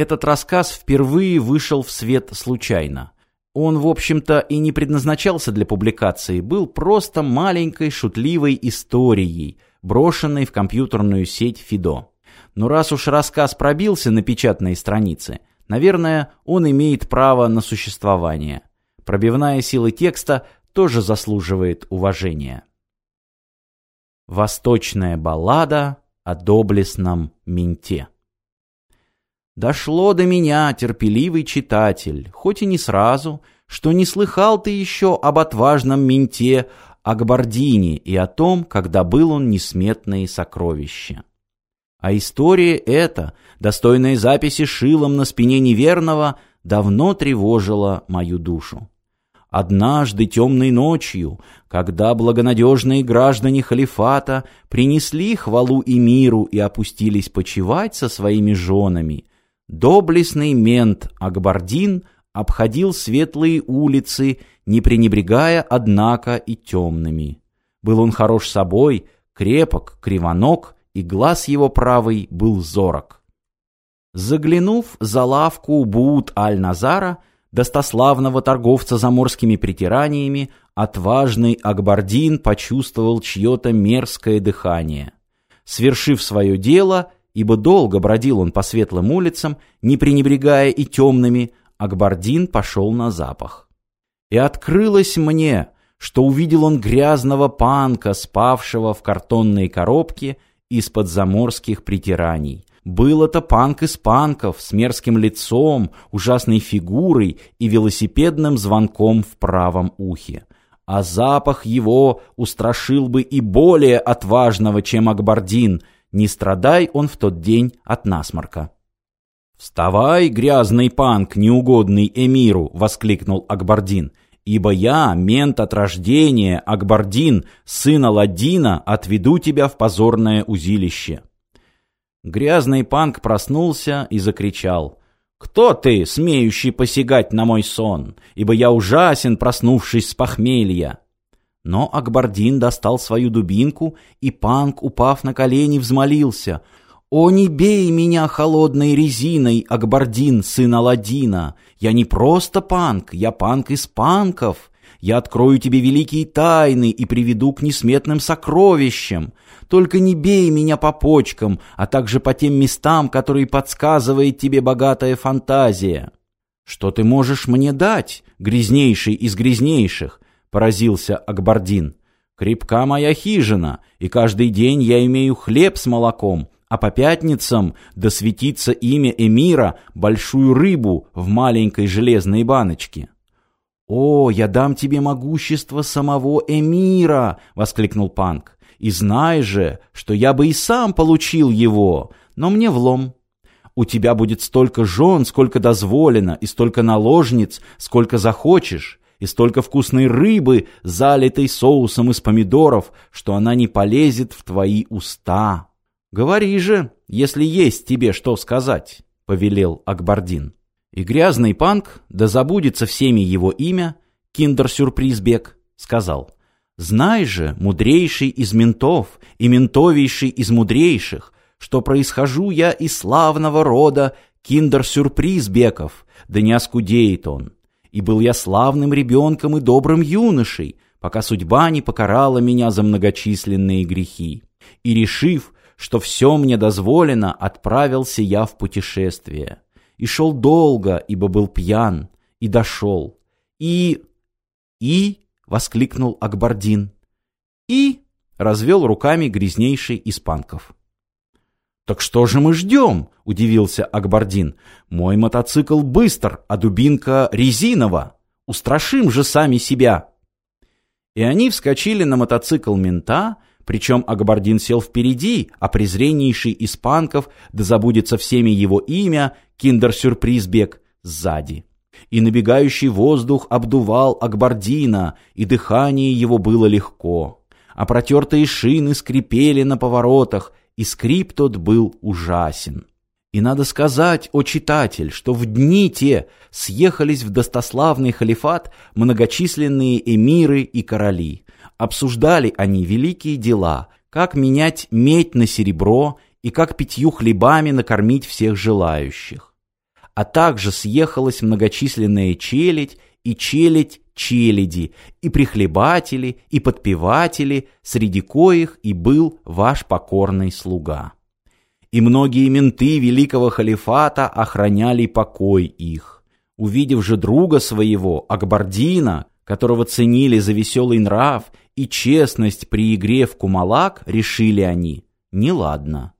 Этот рассказ впервые вышел в свет случайно. Он, в общем-то, и не предназначался для публикации, был просто маленькой шутливой историей, брошенной в компьютерную сеть Фидо. Но раз уж рассказ пробился на печатные страницы, наверное, он имеет право на существование. Пробивная сила текста тоже заслуживает уважения. Восточная баллада о доблестном менте. Дошло до меня, терпеливый читатель, хоть и не сразу, что не слыхал ты еще об отважном менте Акбардине и о том, когда был он несметные сокровища. А история эта, достойная записи шилом на спине неверного, давно тревожила мою душу. Однажды темной ночью, когда благонадежные граждане халифата принесли хвалу и миру и опустились почивать со своими женами, доблестный мент Акбардин обходил светлые улицы, не пренебрегая, однако, и темными. Был он хорош собой, крепок, кривоног, и глаз его правый был зорок. Заглянув за лавку Буут аль-Назара, достославного торговца заморскими притираниями, отважный Акбардин почувствовал чье-то мерзкое дыхание. Свершив свое дело, ибо долго бродил он по светлым улицам, не пренебрегая и темными, Акбардин пошел на запах. И открылось мне, что увидел он грязного панка, спавшего в картонной коробке из-под заморских притираний. Был это панк из панков с мерзким лицом, ужасной фигурой и велосипедным звонком в правом ухе. А запах его устрашил бы и более отважного, чем Акбардин, не страдай он в тот день от насморка. «Вставай, грязный панк, неугодный эмиру!» — воскликнул Акбардин. «Ибо я, мент от рождения, Акбардин, сын Аладдина, отведу тебя в позорное узилище». Грязный панк проснулся и закричал. «Кто ты, смеющий посягать на мой сон? Ибо я ужасен, проснувшись с похмелья!» Но Акбардин достал свою дубинку, и панк, упав на колени, взмолился. «О, не бей меня холодной резиной, Акбардин, сын Аладдина! Я не просто панк, я панк из панков!» Я открою тебе великие тайны и приведу к несметным сокровищам. Только не бей меня по почкам, а также по тем местам, которые подсказывает тебе богатая фантазия. Что ты можешь мне дать, грязнейший из грязнейших? Поразился Акбардин. Крепка моя хижина, и каждый день я имею хлеб с молоком, а по пятницам досветится имя эмира большую рыбу в маленькой железной баночке. «О, я дам тебе могущество самого эмира!» — воскликнул Панк. «И знай же, что я бы и сам получил его, но мне влом. У тебя будет столько жен, сколько дозволено, и столько наложниц, сколько захочешь, и столько вкусной рыбы, залитой соусом из помидоров, что она не полезет в твои уста. Говори же, если есть тебе что сказать», — повелел Акбардин. И грязный панк, да забудется всеми его имя, киндер-сюрпризбек, сказал, «Знай же, мудрейший из ментов и ментовейший из мудрейших, что происхожу я из славного рода киндер-сюрпризбеков, да не оскудеет он. И был я славным ребенком и добрым юношей, пока судьба не покарала меня за многочисленные грехи. И решив, что все мне дозволено, отправился я в путешествие» и шел долго, ибо был пьян, и дошел. И... и... — воскликнул Акбардин. И... — развел руками грязнейший из панков. «Так что же мы ждем?» — удивился Акбардин. «Мой мотоцикл быстр, а дубинка резинова. Устрашим же сами себя!» И они вскочили на мотоцикл мента, причем Агабардин сел впереди, а презреннейший из панков, да забудется всеми его имя, киндер-сюрпризбек, сзади. И набегающий воздух обдувал Акбардина, и дыхание его было легко. А протертые шины скрипели на поворотах, и скрип тот был ужасен. И надо сказать, о читатель, что в дни те съехались в достославный халифат многочисленные эмиры и короли, Обсуждали они великие дела, как менять медь на серебро и как пятью хлебами накормить всех желающих. а также съехалась многочисленная челядь и челядь челяди, и прихлебатели, и подпеватели, среди коих и был ваш покорный слуга. И многие менты великого халифата охраняли покой их. Увидев же друга своего, Акбардина, которого ценили за веселый нрав и честность при игре в кумалак, решили они, неладно.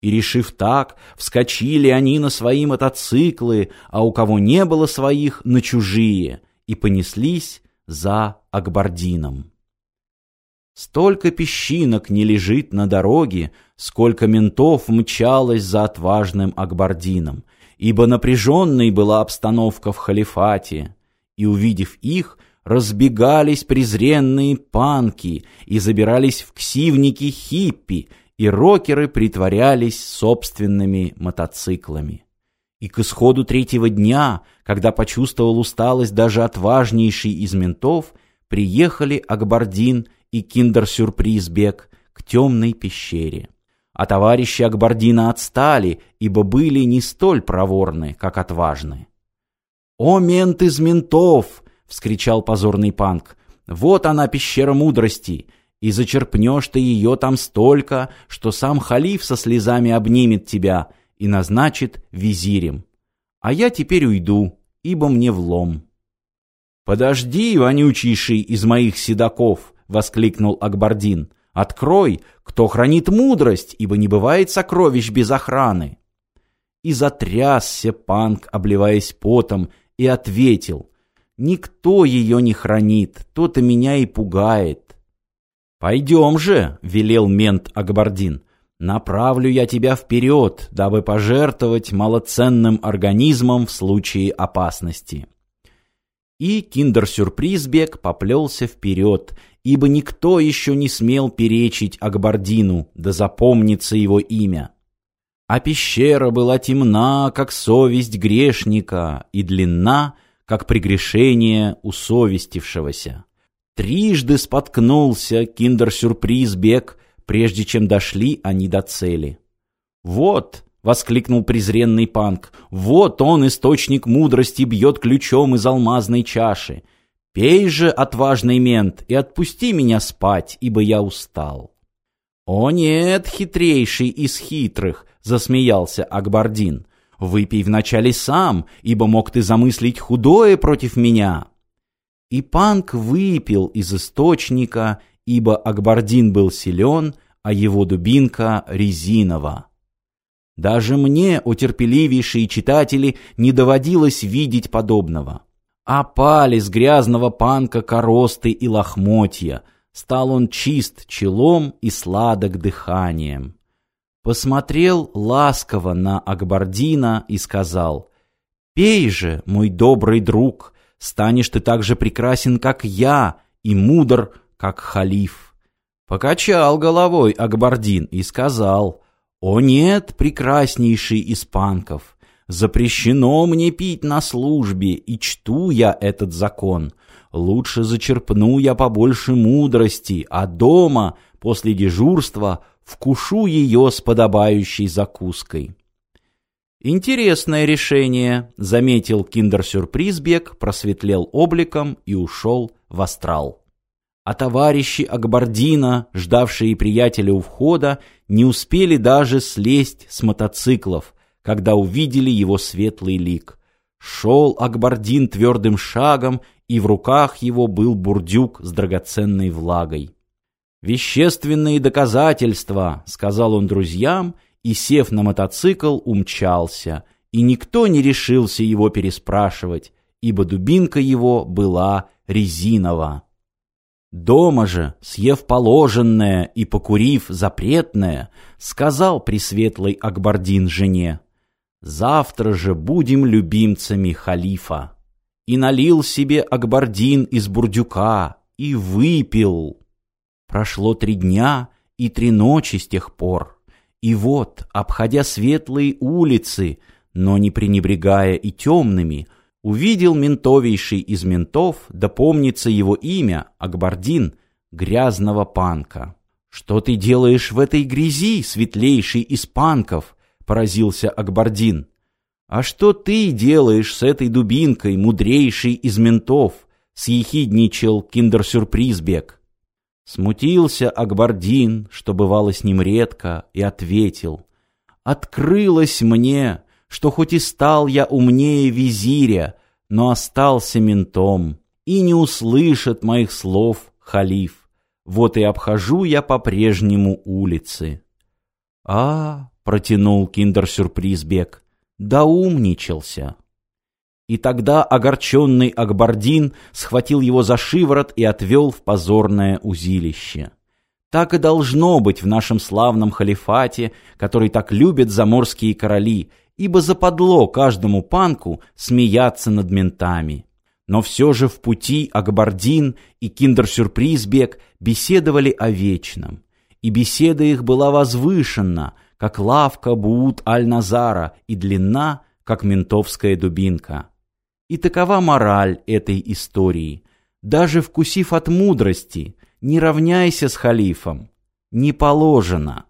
И, решив так, вскочили они на свои мотоциклы, а у кого не было своих, на чужие, и понеслись за Акбардином. Столько песчинок не лежит на дороге, сколько ментов мчалось за отважным Акбардином, ибо напряженной была обстановка в халифате, и, увидев их, разбегались презренные панки и забирались в ксивники хиппи, и рокеры притворялись собственными мотоциклами. И к исходу третьего дня, когда почувствовал усталость даже отважнейший из ментов, приехали Акбардин и Киндер-сюрприз-бег к темной пещере. А товарищи Акбардина отстали, ибо были не столь проворны, как отважны. «О, мент из ментов!» — вскричал позорный панк. «Вот она, пещера мудрости, и зачерпнешь ты ее там столько, что сам халиф со слезами обнимет тебя, и назначит визирем. А я теперь уйду, ибо мне влом. «Подожди, вонючийший из моих седаков!» — воскликнул Акбардин. «Открой, кто хранит мудрость, ибо не бывает сокровищ без охраны!» И затрясся панк, обливаясь потом, и ответил. «Никто ее не хранит, то-то меня и пугает». «Пойдем же!» — велел мент Акбардин. Направлю я тебя вперед, дабы пожертвовать малоценным организмом в случае опасности. И киндер-сюрпризбек поплелся вперед, ибо никто еще не смел перечить Акбардину, да запомнится его имя. А пещера была темна, как совесть грешника, и длинна, как прегрешение усовестившегося. Трижды споткнулся киндер-сюрпризбек, прежде чем дошли они до цели. «Вот!» — воскликнул презренный панк. «Вот он, источник мудрости, бьет ключом из алмазной чаши. Пей же, отважный мент, и отпусти меня спать, ибо я устал». «О нет, хитрейший из хитрых!» — засмеялся Акбардин. «Выпей вначале сам, ибо мог ты замыслить худое против меня». И панк выпил из источника, ибо Акбардин был силен, а его дубинка резинова. Даже мне, о читатели, не доводилось видеть подобного. Опали с грязного панка коросты и лохмотья, стал он чист челом и сладок дыханием. Посмотрел ласково на Акбардина и сказал, «Пей же, мой добрый друг, станешь ты так же прекрасен, как я, и мудр, как халиф. Покачал головой Акбардин и сказал, «О нет, прекраснейший из панков, запрещено мне пить на службе, и чту я этот закон. Лучше зачерпну я побольше мудрости, а дома, после дежурства, вкушу ее с подобающей закуской». «Интересное решение», — заметил киндер-сюрпризбек, просветлел обликом и ушел в астрал а товарищи Акбардина, ждавшие приятеля у входа, не успели даже слезть с мотоциклов, когда увидели его светлый лик. Шел Акбардин твердым шагом, и в руках его был бурдюк с драгоценной влагой. «Вещественные доказательства», — сказал он друзьям, и, сев на мотоцикл, умчался, и никто не решился его переспрашивать, ибо дубинка его была резинова. Дома же, съев положенное и покурив запретное, сказал пресветлый Акбардин жене, «Завтра же будем любимцами халифа». И налил себе Акбардин из бурдюка и выпил. Прошло три дня и три ночи с тех пор. И вот, обходя светлые улицы, но не пренебрегая и темными, увидел ментовейший из ментов, да помнится его имя, Акбардин, грязного панка. «Что ты делаешь в этой грязи, светлейший из панков?» — поразился Акбардин. «А что ты делаешь с этой дубинкой, мудрейший из ментов?» — съехидничал киндер-сюрпризбек. Смутился Акбардин, что бывало с ним редко, и ответил. «Открылось мне, что хоть и стал я умнее визиря, но остался ментом, и не услышит моих слов халиф. Вот и обхожу я по-прежнему улицы». «А, — протянул киндер-сюрпризбек, — да умничался». И тогда огорченный Акбардин схватил его за шиворот и отвел в позорное узилище. Так и должно быть в нашем славном халифате, который так любят заморские короли, ибо западло каждому панку смеяться над ментами. Но все же в пути Акбардин и киндер-сюрпризбек беседовали о вечном. И беседа их была возвышена, как лавка Буут Аль-Назара, и длинна, как ментовская дубинка. И такова мораль этой истории. Даже вкусив от мудрости, не равняйся с халифом. Не положено.